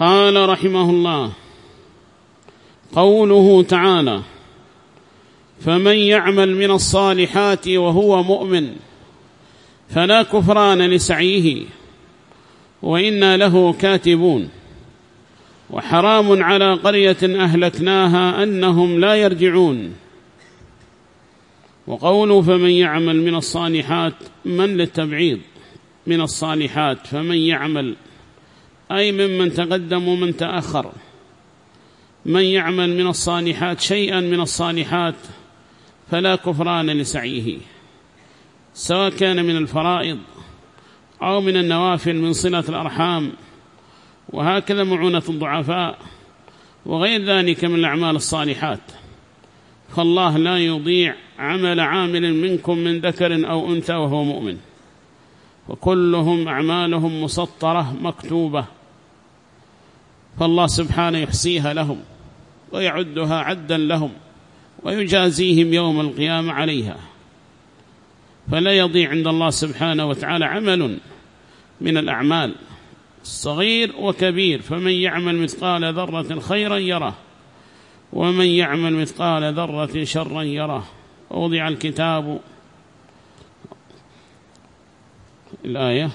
قال رحمه الله قوله تعالى فمن يعمل من الصالحات وهو مؤمن فلا كفران لسعيه وإنا له كاتبون وحرام على قرية أهلكناها أنهم لا يرجعون وقوله فمن يعمل من الصالحات من للتبعيض من الصالحات فمن يعمل أي ممن تقدم ومن تأخر. من يعمل من الصالحات شيئا من الصالحات فلا كفران لسعيه. سواء كان من الفرائض أو من النوافل من صلة الأرحام وهكذا معونة الضعفاء وغير ذلك من الأعمال الصالحات. فالله لا يضيع عمل عامل منكم من ذكر أو أنثى وهو مؤمن. وكلهم أعمالهم مسطرة مكتوبة. فالله سبحانه يحصيها لهم ويعدها عدا لهم ويجازيهم يوم القيامة عليها. فلا يضيع عند الله سبحانه وتعالى عمل من الأعمال صغير وكبير. فمن يعمل مثقال ذرة خيرا يره ومن يعمل مثقال ذرة شرا يره. ووضع الكتاب الآية.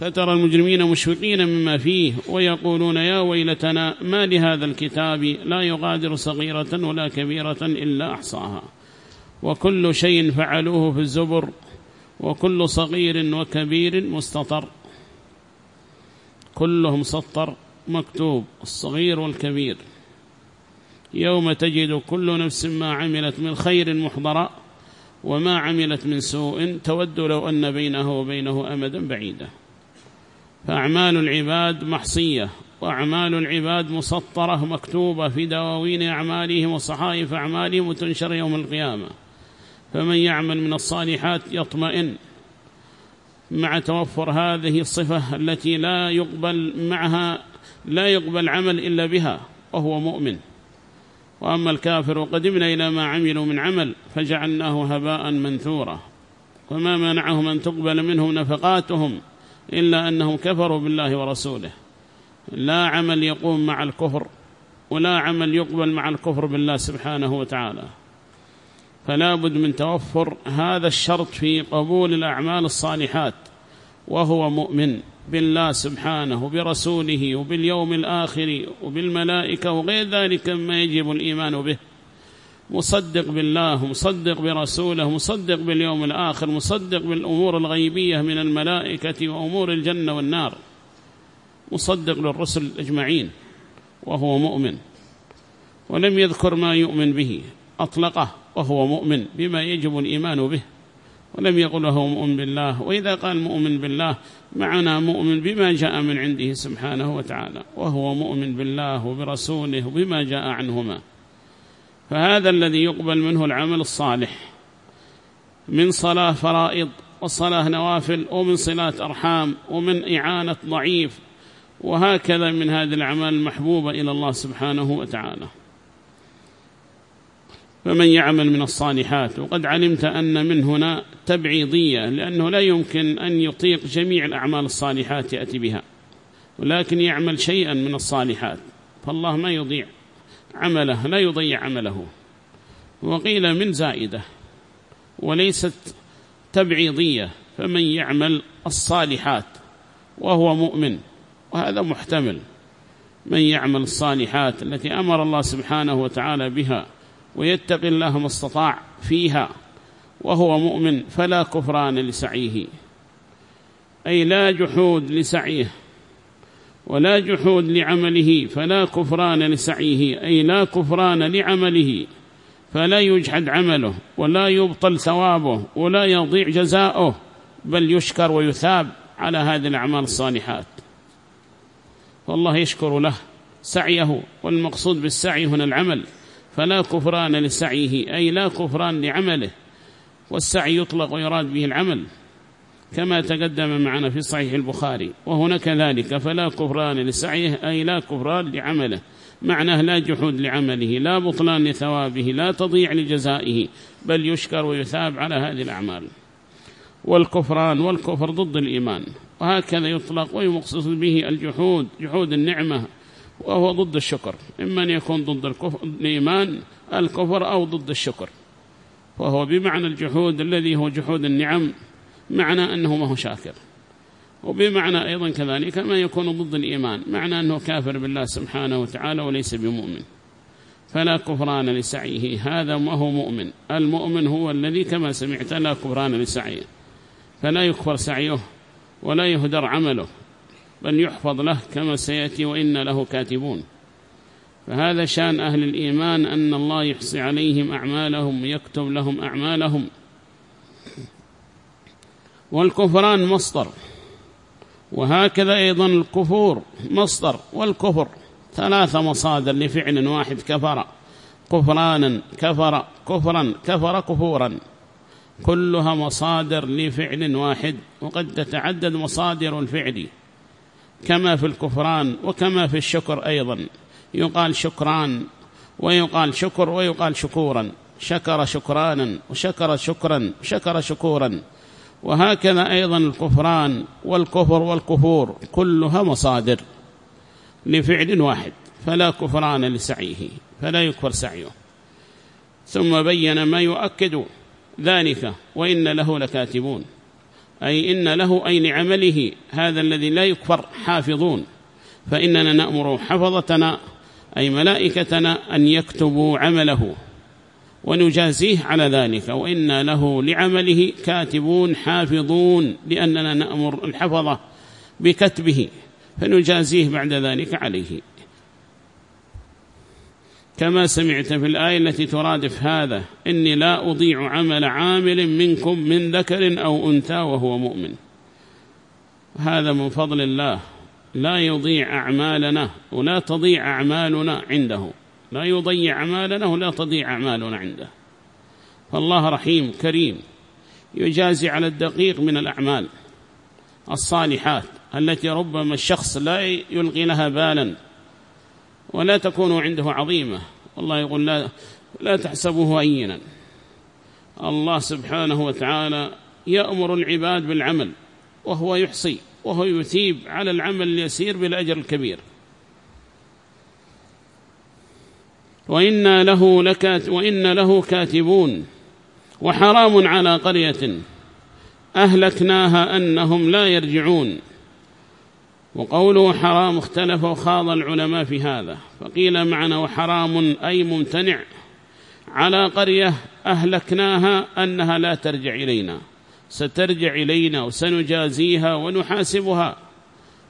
فترى المجرمين مشفقين مما فيه ويقولون يا ويلتنا ما لهذا الكتاب لا يغادر صغيرة ولا كبيرة إلا أحصاها. وكل شيء فعلوه في الزبر وكل صغير وكبير مستطر. كلهم سطر مكتوب الصغير والكبير. يوم تجد كل نفس ما عملت من خير محضرا وما عملت من سوء تود لو أن بينه وبينه أمدا بعيدا. فأعمال العباد محصية وأعمال العباد مسطرة مكتوبة في دواوين أعمالهم وصحائف أعمالهم وتنشر يوم القيامة. فمن يعمل من الصالحات يطمئن مع توفر هذه الصفة التي لا يقبل معها لا يقبل عمل إلا بها وهو مؤمن. وأما الكافر وقدمنا إلى ما عملوا من عمل فجعلناه هباء منثورا. وما منعهم أن تقبل منهم نفقاتهم إلا أنهم كفروا بالله ورسوله. لا عمل يقوم مع الكفر ولا عمل يقبل مع الكفر بالله سبحانه وتعالى. فلا بد من توفر هذا الشرط في قبول الأعمال الصالحات وهو مؤمن بالله سبحانه وبرسوله وباليوم الآخر وبالملائكة وغير ذلك مما يجب الإيمان به. مصدق بالله مصدق برسوله مصدق باليوم الآخر مصدق بالأمور الغيبية من الملائكة وأمور الجنة والنار. مصدق للرسل أجمعين وهو مؤمن. ولم يذكر ما يؤمن به أطلقه وهو مؤمن بما يجب الإيمان به. ولم يقل هو مؤمن بالله وإذا قال مؤمن بالله معنا مؤمن بما جاء من عنده سبحانه وتعالى وهو مؤمن بالله وبرسوله وبما جاء عنهما. فهذا الذي يقبل منه العمل الصالح من صلاة فرائض وصلاة نوافل ومن صلاة أرحام ومن إعانة ضعيف وهكذا من هذه الأعمال المحبوبة إلى الله سبحانه وتعالى. فمن يعمل من الصالحات وقد علمت أن من هنا تبعيضية لأنه لا يمكن أن يطيق جميع الأعمال الصالحات يأتي بها ولكن يعمل شيئا من الصالحات فالله ما يضيع. عمله لا يضيع عمله. وقيل من زائدة وليست تبعيضية فمن يعمل الصالحات وهو مؤمن وهذا محتمل. من يعمل الصالحات التي أمر الله سبحانه وتعالى بها ويتقي الله ما استطاع فيها وهو مؤمن فلا كفران لسعيه. أي لا جحود لسعيه. ولا جحود لعمله فلا كفران لسعيه أي لا كفران لعمله فلا يجحد عمله ولا يبطل ثوابه ولا يضيع جزاؤه بل يشكر ويثاب على هذه الأعمال الصالحات. والله يشكر له سعيه والمقصود بالسعي هنا العمل فلا كفران لسعيه أي لا كفران لعمله والسعي يطلق ويراد به العمل. كما تقدم معنا في صحيح البخاري. وهنا كذلك فلا كفران لسعيه أي لا كفران لعمله. معناه لا جحود لعمله لا بطلان لثوابه لا تضيع لجزائه بل يشكر ويثاب على هذه الأعمال. والكفران والكفر ضد الإيمان. وهكذا يطلق ويمقصص به الجحود جحود النعمة وهو ضد الشكر. إما أن يكون ضد الكفر الإيمان الكفر أو ضد الشكر. وهو بمعنى الجحود الذي هو جحود النعم معنى أنه ما هو شاكر. وبمعنى أيضا كذلك ما يكون ضد الإيمان معنى أنه كافر بالله سبحانه وتعالى وليس بمؤمن. فلا كفران لسعيه هذا ما هو مؤمن. المؤمن هو الذي كما سمعت لا كفران لسعيه. فلا يكفر سعيه ولا يهدر عمله بل يحفظ له كما سيأتي وإن له كاتبون. فهذا شأن أهل الإيمان أن الله يحصي عليهم أعمالهم ويكتب لهم أعمالهم. والكفران مصدر. وهكذا أيضا الكفور مصدر والكفر. ثلاث مصادر لفعل واحد كفر. كفرانا كفر كفرا كفر كفورا. كلها مصادر لفعل واحد. وقد تتعدد مصادر الفعل. كما في الكفران وكما في الشكر أيضا. يقال شكران ويقال شكر ويقال شكورا. شكر شكرانا وشكر شكرا شكر شكورا. وهكذا أيضا الكفران والكفر والكفور كلها مصادر لفعل واحد فلا كفران لسعيه فلا يكفر سعيه. ثم بين ما يؤكد ذلك وإن له لكاتبون أي إن له أي لعمله هذا الذي لا يكفر حافظون. فإننا نأمر حفظتنا أي ملائكتنا أن يكتبوا عمله. ونجازيه على ذلك. وإن له لعمله كاتبون حافظون لأننا نأمر الحفظة بكتبه فنجازيه بعد ذلك عليه. كما سمعت في الآية التي ترادف هذا إني لا أضيع عمل عامل منكم من ذكر أو أنثى وهو مؤمن. هذا من فضل الله. لا يضيع أعمالنا ولا تضيع أعمالنا عنده. لا يضيع أعمالنا ولا تضيع أعمالنا عنده. فالله رحيم كريم يجازي على الدقيق من الأعمال الصالحات التي ربما الشخص لا يلقي لها بالا ولا تكون عنده عظيمة. والله يقول لا, لا تحسبه أينا الله سبحانه وتعالى يأمر العباد بالعمل وهو يحصي وهو يثيب على العمل اليسير بالأجر الكبير. وإن له, لكات وإن له كاتبون. وحرام على قرية أهلكناها أنهم لا يرجعون. وقوله حرام اختلف وخاض العلماء في هذا. فقيل معنى وحرام أي ممتنع. على قرية أهلكناها أنها لا ترجع إلينا. سترجع إلينا وسنجازيها ونحاسبها.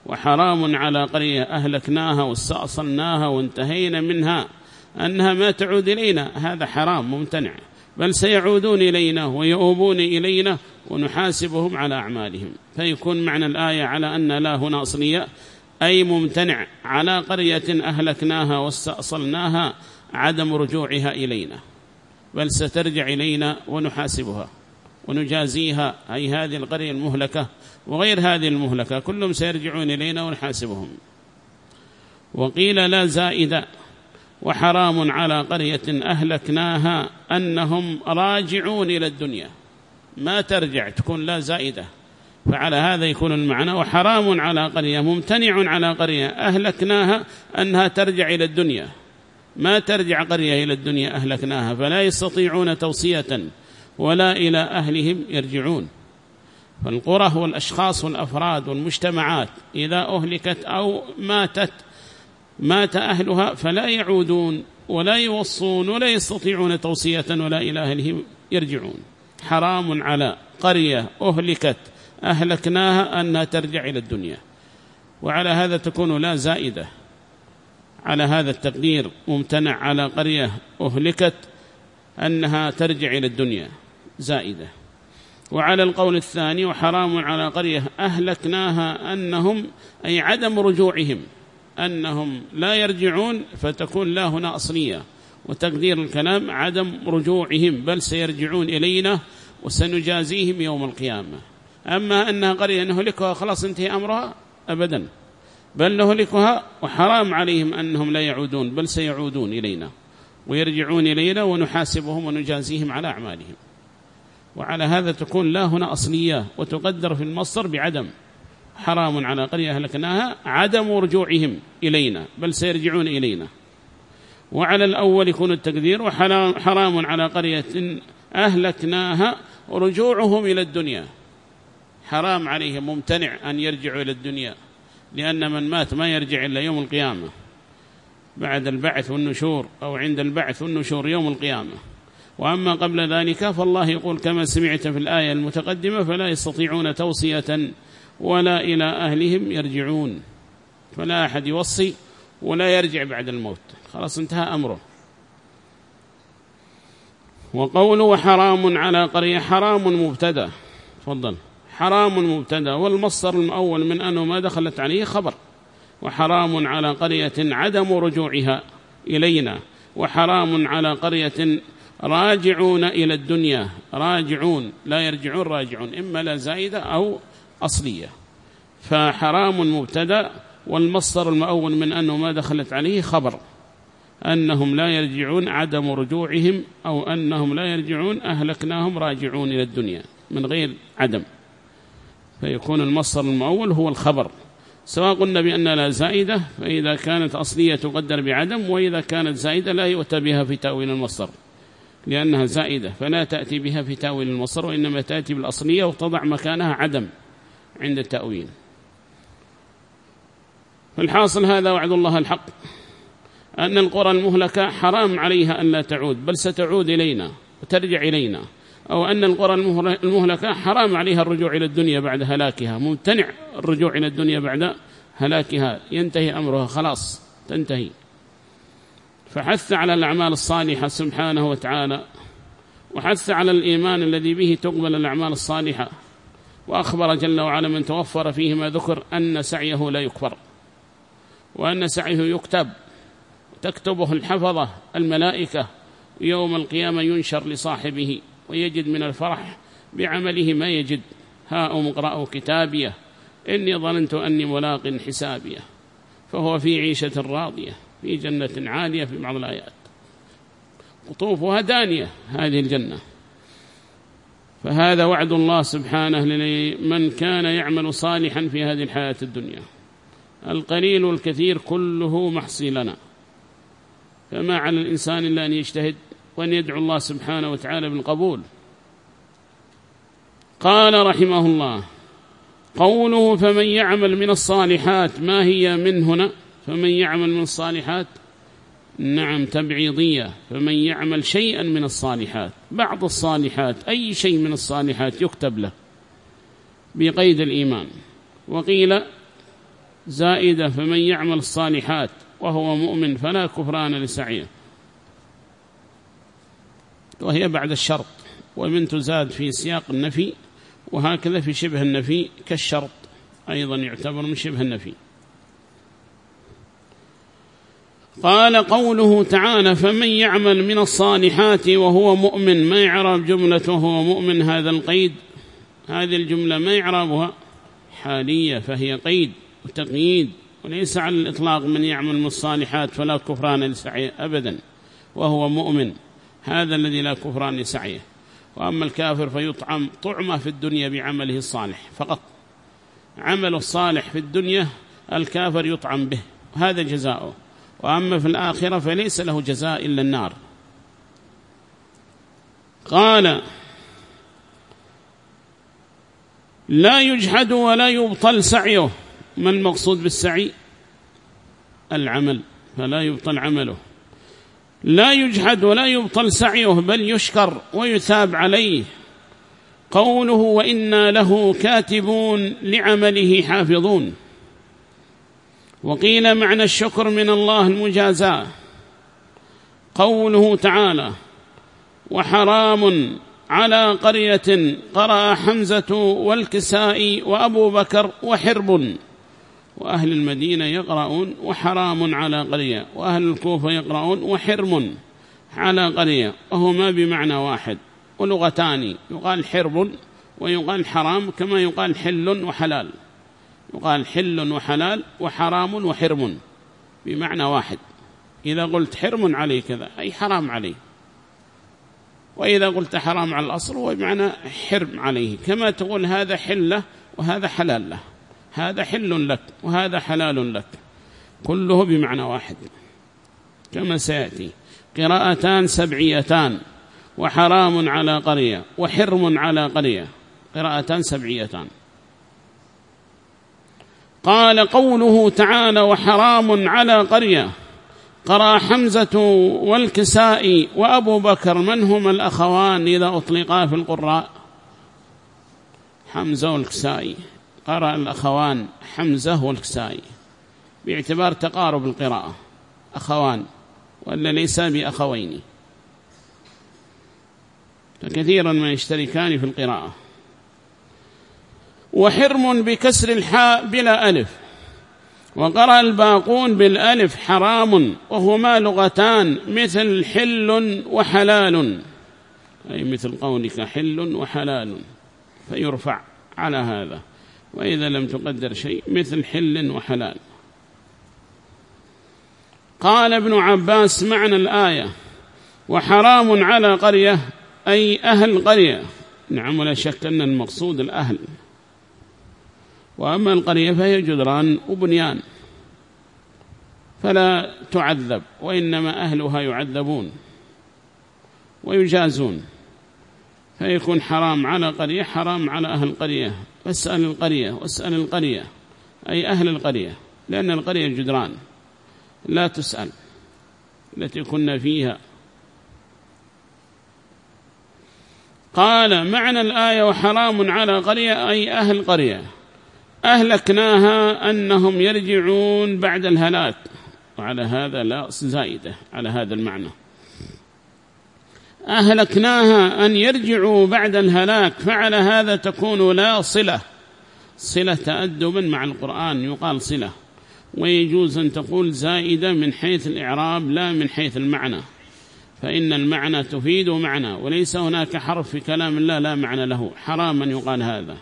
وحرام على قرية أهلكناها واستأصلناها وانتهينا منها. أنها ما تعود إلينا. هذا حرام ممتنع. بل سيعودون إلينا ويؤوبون إلينا ونحاسبهم على أعمالهم. فيكون معنى الآية على أن لا هنا أصلية. أي ممتنع. على قرية أهلكناها واستأصلناها عدم رجوعها إلينا. بل سترجع إلينا ونحاسبها ونجازيها. أي هذه القرية المهلكة وغير هذه المهلكة. كلهم سيرجعون إلينا ونحاسبهم. وقيل لا زائدة وحرام على قرية أهلكناها أنهم راجعون إلى الدنيا. ما ترجع تكون لا زائدة. فعلى هذا يكون المعنى. وحرام على قرية ممتنع على قرية أهلكناها أنها ترجع إلى الدنيا. ما ترجع قرية إلى الدنيا أهلكناها فلا يستطيعون توصية ولا إلى أهلهم يرجعون. فالقرى والأشخاص والأفراد والمجتمعات إذا أهلكت أو ماتت مات أهلها فلا يعودون ولا يوصون ولا يستطيعون توصية ولا إلى أهلهم يرجعون. حرام على قرية أهلكت أهلكناها أنها ترجع إلى الدنيا. وعلى هذا تكون لا زائدة. على هذا التقدير ممتنع على قرية أهلكت أنها ترجع إلى الدنيا. زائدة. وعلى القول الثاني وحرام على قرية أهلكناها أنهم أي عدم رجوعهم. أنهم لا يرجعون فتكون لا هنا أصلية. وتقدير الكلام عدم رجوعهم بل سيرجعون إلينا وسنجازيهم يوم القيامة. أما أنها قرية نهلكها خلاص انتهي أمرها؟ أبدا. بل نهلكها وحرام عليهم أنهم لا يعودون بل سيعودون إلينا. ويرجعون إلينا ونحاسبهم ونجازيهم على أعمالهم. وعلى هذا تكون لا هنا أصلية وتقدر في المصدر بعدم. حرام على قرية أهلكناها عدم رجوعهم إلينا بل سيرجعون إلينا. وعلى الأول يكون التقدير وحرام على قرية أهلكناها رجوعهم إلى الدنيا. حرام عليهم ممتنع أن يرجعوا إلى الدنيا لأن من مات ما يرجع إلا يوم القيامة. بعد البعث والنشور أو عند البعث والنشور يوم القيامة. وأما قبل ذلك فالله يقول كما سمعت في الآية المتقدمة فلا يستطيعون توصية ولا إلى أهلهم يرجعون. فلا أحد يوصي ولا يرجع بعد الموت. خلاص انتهى أمره. وقوله حرام على قرية حرام مبتدأ. تفضل. حرام مبتدأ. والمصدر المؤول من أنه ما دخلت عليه خبر. وحرام على قرية عدم رجوعها إلينا. وحرام على قرية راجعون إلى الدنيا. راجعون لا يرجعون راجعون. إما لا زائدة أو أصلية. فحرام مبتدا والمصدر المؤول من أنه ما دخلت عليه خبر. أنهم لا يرجعون عدم رجوعهم أو أنهم لا يرجعون أهلكناهم راجعون إلى الدنيا من غير عدم. فيكون المصدر المؤول هو الخبر. سواء قلنا بأن لا زائدة فإذا كانت أصلية تقدر بعدم وإذا كانت زائدة لا يؤتى بها في تأويل المصدر لأنها زائدة فلا تأتي بها في تأويل المصدر وإنما تأتي بالأصلية وتضع مكانها عدم. عند التأويل. فالحاصل هذا وعد الله الحق أن القرى المهلكة حرام عليها أن لا تعود بل ستعود إلينا وترجع إلينا أو أن القرى المهلكة حرام عليها الرجوع إلى الدنيا بعد هلاكها ممتنع الرجوع إلى الدنيا بعد هلاكها ينتهي أمرها خلاص تنتهي. فحث على الأعمال الصالحة سبحانه وتعالى وحث على الإيمان الذي به تقبل الأعمال الصالحة. وأخبر جل وعلا من توفر فيه ما ذكر أن سعيه لا يكفر وأن سعيه يكتب تكتبه الحفظة الملائكة يوم القيامة ينشر لصاحبه ويجد من الفرح بعمله ما يجد. ها اقرأوا كتابيه إني ظننت أني ملاق حسابيه فهو في عيشة راضية في جنة عالية في بعض الآيات. قطوفها دانية هذه الجنة. فهذا وعد الله سبحانه لمن كان يعمل صالحا في هذه الحياة الدنيا. القليل والكثير كله محصي لنا. فما على الإنسان إلا أن يجتهد وأن يدعو الله سبحانه وتعالى بالقبول. قال رحمه الله قوله فمن يعمل من الصالحات ما هي من هنا؟ فمن يعمل من الصالحات نعم تبعيضية فمن يعمل شيئا من الصالحات بعض الصالحات أي شيء من الصالحات يكتب له بقيد الإيمان. وقيل زائدة فمن يعمل الصالحات وهو مؤمن فلا كفران لسعيه. وهي بعد الشرط ومن تزاد في سياق النفي وهكذا في شبه النفي كالشرط أيضا يعتبر من شبه النفي. قال قوله تعالى فمن يعمل من الصالحات وهو مؤمن ما يعرب جملة وهو مؤمن هذا القيد؟ هذه الجملة ما يعربها حالية فهي قيد وتقييد وليس على الإطلاق من يعمل من الصالحات فلا كفران لسعيه أبدا وهو مؤمن. هذا الذي لا كفران لسعيه. وأما الكافر فيطعم طعمه في الدنيا بعمله الصالح فقط. عمل الصالح في الدنيا الكافر يطعم به هذا جزاؤه. وأما في الآخرة فليس له جزاء إلا النار. قال لا يجحد ولا يبطل سعيه. ما المقصود بالسعي؟ العمل. فلا يبطل عمله. لا يجحد ولا يبطل سعيه بل يشكر ويثاب عليه. قوله وإنا له كاتبون لعمله حافظون. وقيل معنى الشكر من الله المجازاة. قوله تعالى وحرام على قرية قرأ حمزة والكسائي وأبو بكر وحرب وأهل المدينة يقرؤون وحرام على قرية وأهل الكوفة يقرؤون وحرم على قرية. وهما بمعنى واحد ولغتان يقال حرب ويقال حرام كما يقال حل وحلال. يقال حل وحلال وحرام وحرم بمعنى واحد. إذا قلت حرم عليه كذا أي حرام عليه وإذا قلت حرام على الأصل هو بمعنى حرم عليه. كما تقول هذا حلة وهذا حلال له. هذا حل لك وهذا حلال لك. كله بمعنى واحد. كما سيأتي قراءتان سبعيتان وحرام على قرية وحرم على قرية. قراءتان سبعيتان. قال قوله تعالى وحرام على قرية قرأ حمزة والكسائي وأبو بكر من هما الأخوان إذا أطلقا في القراء؟ حمزة والكسائي قرأ الأخوان حمزة والكسائي باعتبار تقارب القراءة. أخوان. وأن ليس بأخوين. فكثيرا ما يشتركان في القراءة. وحرم بكسر الحاء بلا ألف. وقرأ الباقون بالألف حرام وهما لغتان مثل حل وحلال. أي مثل قولك حل وحلال فيرفع على هذا. وإذا لم تقدر شيء مثل حل وحلال. قال ابن عباس معنى الآية وحرام على قرية أي أهل قرية. نعم ولا شك أن المقصود الأهل. وأما القرية فهي جدران وبنيان فلا تعذب وإنما أهلها يعذبون ويجازون. فيكون حرام على قرية حرام على أهل القرية. واسأل القرية واسأل القرية أي أهل القرية لأن القرية جدران. لا تسأل التي كنا فيها. قال معنى الآية وحرام على قرية أي أهل قرية. أهلكناها أنهم يرجعون بعد الهلاك. وعلى هذا لا زائدة على هذا المعنى. أهلكناها أن يرجعوا بعد الهلاك فعلى هذا تكون لا صلة. صلة تأدبا مع القرآن يقال صلة. ويجوز أن تقول زائدة من حيث الإعراب لا من حيث المعنى. فإن المعنى تفيد معنى وليس هناك حرف في كلام الله لا معنى له. حراما يقال هذا.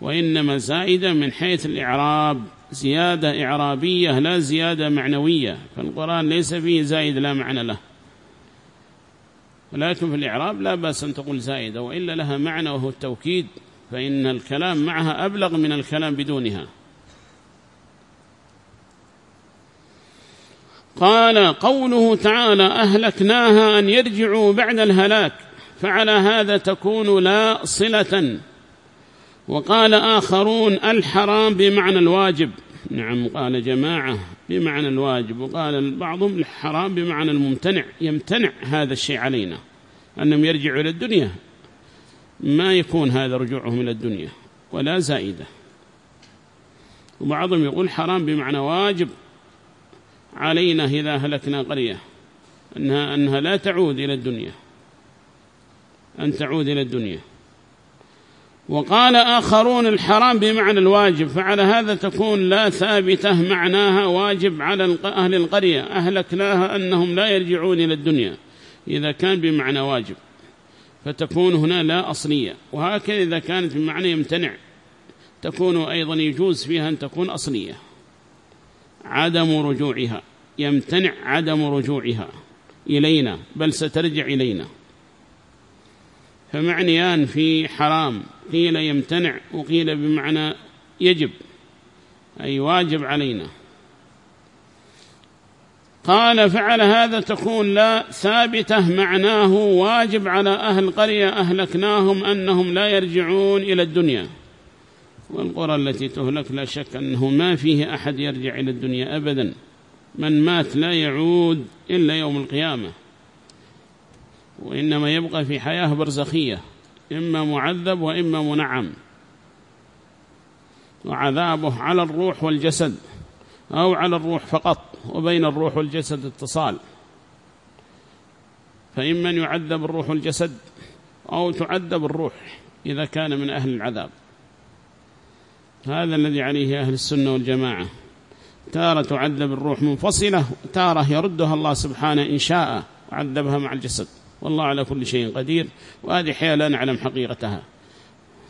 وإنما زائدة من حيث الإعراب زيادة إعرابية لا زيادة معنوية فالقرآن ليس فيه زائد لا معنى له. ولكن في الإعراب لا بأس أن تقول زائدة وإلا لها معنى وهو التوكيد فإن الكلام معها أبلغ من الكلام بدونها. قال قوله تعالى أهلكناها أن يرجعوا بعد الهلاك فعلى هذا تكون لا صلة. وقال آخرون الحرام بمعنى الواجب. نعم قال جماعة بمعنى الواجب وقال بعضهم الحرام بمعنى الممتنع. يمتنع هذا الشيء علينا أنهم يرجعوا إلى الدنيا. ما يكون هذا رجوعهم إلى الدنيا ولا زائدة. وبعضهم يقول حرام بمعنى واجب. علينا إذا هلكنا قرية أنها, أنها لا تعود إلى الدنيا أن تعود إلى الدنيا. وقال آخرون الحرام بمعنى الواجب فعلى هذا تكون لا ثابتة معناها واجب على أهل القرية. أهلكناها أنهم لا يرجعون إلى الدنيا إذا كان بمعنى واجب فتكون هنا لا أصلية. وهكذا إذا كانت بمعنى يمتنع تكون أيضا يجوز فيها أن تكون أصلية. عدم رجوعها يمتنع عدم رجوعها إلينا بل سترجع إلينا. فمعنيان في حرام. قيل يمتنع وقيل بمعنى يجب أي واجب علينا. قال فعل هذا تكون لا ثابتة معناه واجب على أهل قرية أهلكناهم أنهم لا يرجعون إلى الدنيا. والقرى التي تهلك لا شك أنه ما فيه أحد يرجع إلى الدنيا أبدا. من مات لا يعود إلا يوم القيامة وإنما يبقى في حياة برزخية. إما معذب وإما منعم. وعذابه على الروح والجسد أو على الروح فقط وبين الروح والجسد اتصال. فإما يعذب الروح والجسد أو تعذب الروح إذا كان من أهل العذاب. هذا الذي عليه أهل السنة والجماعة. تارة تعذب الروح منفصلة تارة يردها الله سبحانه إن شاء وعذبها مع الجسد. والله على كل شيء قدير وهذه حياة لا نعلم حقيقتها.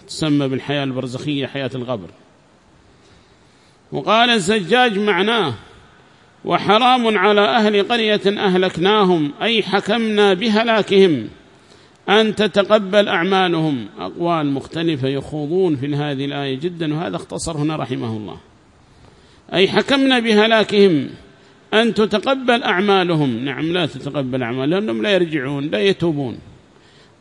تسمى بالحياة البرزخية حياة الغبر. وقال الزجاج معناه وحرام على أهل قرية أهلكناهم أي حكمنا بهلاكهم أن تتقبل أعمالهم. أقوال مختلفة يخوضون في هذه الآية جدا وهذا اختصر هنا رحمه الله. أي حكمنا بهلاكهم أن تتقبل أعمالهم. نعم لا تتقبل أعمالهم لأنهم لا يرجعون لا يتوبون.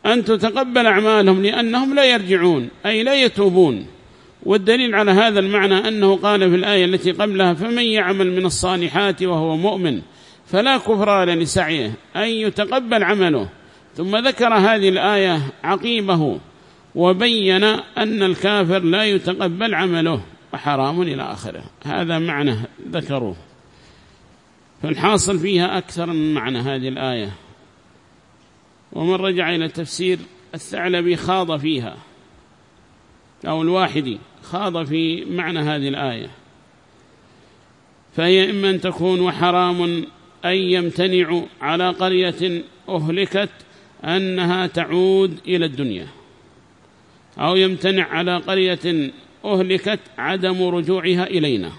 أن تتقبل أعمالهم لأنهم لا يرجعون أي لا يتوبون. والدليل على هذا المعنى أنه قال في الآية التي قبلها فمن يعمل من الصالحات وهو مؤمن فلا كفران لسعيه أن يتقبل عمله. ثم ذكر هذه الآية عقيبه وبين أن الكافر لا يتقبل عمله وحرام إلى آخره. هذا معنى ذكروه. فالحاصل فيها أكثر من معنى هذه الآية. ومن رجع إلى تفسير الثعلبي خاض فيها أو الواحدي خاض في معنى هذه الآية. فهي إما أن تكون وحرام أن يمتنع على قرية أهلكت أنها تعود إلى الدنيا أو يمتنع على قرية أهلكت عدم رجوعها إلينا.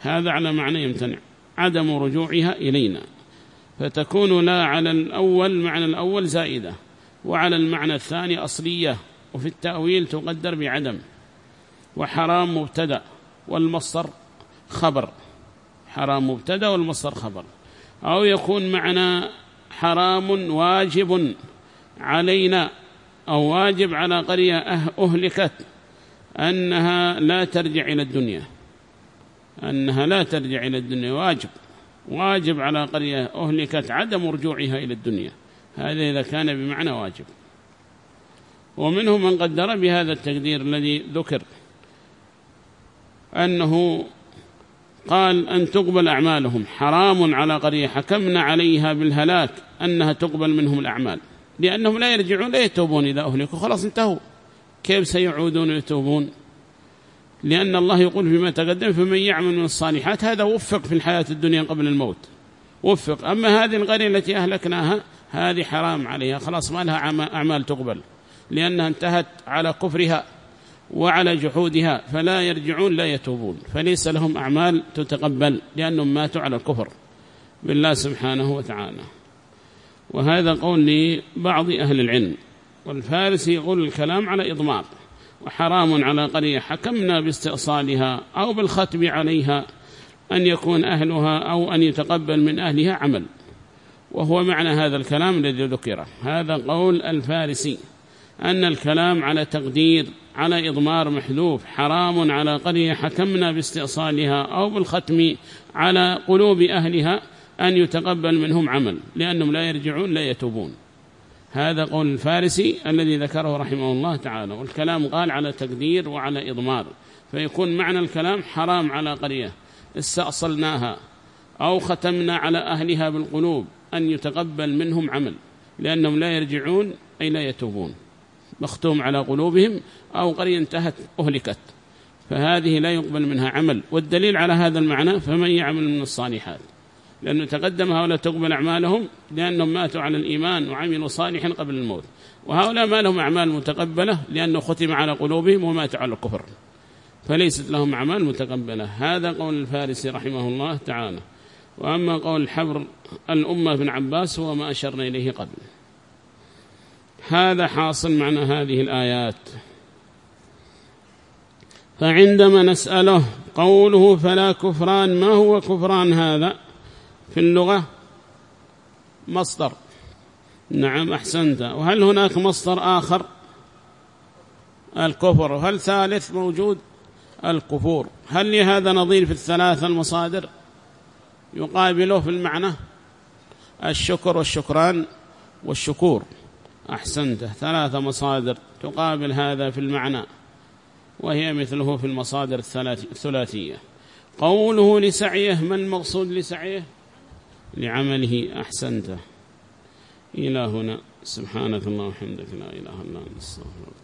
هذا على معنى يمتنع. عدم رجوعها إلينا. فتكون لا على الأول معنى الأول زائدة وعلى المعنى الثاني أصلية وفي التأويل تقدر بعدم. وحرام مبتدأ والمصدر خبر. حرام مبتدأ والمصدر خبر. أو يكون معنى حرام واجب علينا أو واجب على قرية أه-، أهلكت أنها لا ترجع إلى الدنيا. أنها لا ترجع إلى الدنيا واجب واجب على قرية أهلكت عدم رجوعها إلى الدنيا. هذا إذا كان بمعنى واجب. ومنهم من قدر بهذا التقدير الذي ذكر أنه قال أن تقبل أعمالهم. حرام على قرية حكمنا عليها بالهلاك أنها تقبل منهم الأعمال. لأنهم لا يرجعون لا يتوبون إذا أهلكوا خلاص انتهوا. كيف سيعودون يتوبون لأن الله يقول فيما تقدم فمن يعمل من الصالحات هذا وفق في الحياة الدنيا قبل الموت. وفق. أما هذه القرية التي أهلكناها هذه حرام عليها. خلاص ما لها أعمال تقبل. لأنها انتهت على كفرها وعلى جحودها فلا يرجعون لا يتوبون. فليس لهم أعمال تتقبل لأنهم ماتوا على الكفر بالله سبحانه وتعالى. وهذا قول لبعض أهل العلم. والفارسي يقول الكلام على إضمار. وحرام على قرية حكمنا باستئصالها أو بالختم عليها أن يكون أهلها أو أن يتقبل من أهلها عمل. وهو معنى هذا الكلام الذي ذكره هذا قول الفارسي. أن الكلام على تقدير على إضمار محذوف حرام على قرية حكمنا باستئصالها أو بالختم على قلوب أهلها أن يتقبل منهم عمل لأنهم لا يرجعون لا يتوبون. هذا قول الفارسي الذي ذكره رحمه الله تعالى والكلام قال على تقدير وعلى إضمار فيكون معنى الكلام حرام على قرية استأصلناها أو ختمنا على أهلها بالقلوب أن يتقبل منهم عمل لأنهم لا يرجعون أي لا يتوبون مختوم على قلوبهم أو قرية انتهت أهلكت فهذه لا يقبل منها عمل والدليل على هذا المعنى فمن يعمل من الصالحات. لأنه تقدم هؤلاء تقبل أعمالهم لأنهم ماتوا على الإيمان وعملوا صالحا قبل الموت. وهؤلاء ما لهم أعمال متقبلة لأنه ختم على قلوبهم وماتوا على الكفر. فليست لهم أعمال متقبلة. هذا قول الفارسي رحمه الله تعالى. وأما قول الحبر الأمة بن عباس هو ما أشرنا إليه قبل. هذا حاصل معنى هذه الآيات. فعندما نسأله قوله فلا كفران ما هو كفران هذا؟ في اللغة مصدر. نعم أحسنت. وهل هناك مصدر آخر؟ الكفر. وهل ثالث موجود؟ الكفور. هل لهذا نظير في الثلاثة المصادر؟ يقابله في المعنى الشكر والشكران والشكور. أحسنت. ثلاثة مصادر تقابل هذا في المعنى وهي مثله في المصادر الثلاثية. قوله لسعيه ما المقصود لسعيه؟ لعمله أحسنته. إلى هنا. سبحانك الله وحمدك لا إله إلا أنت.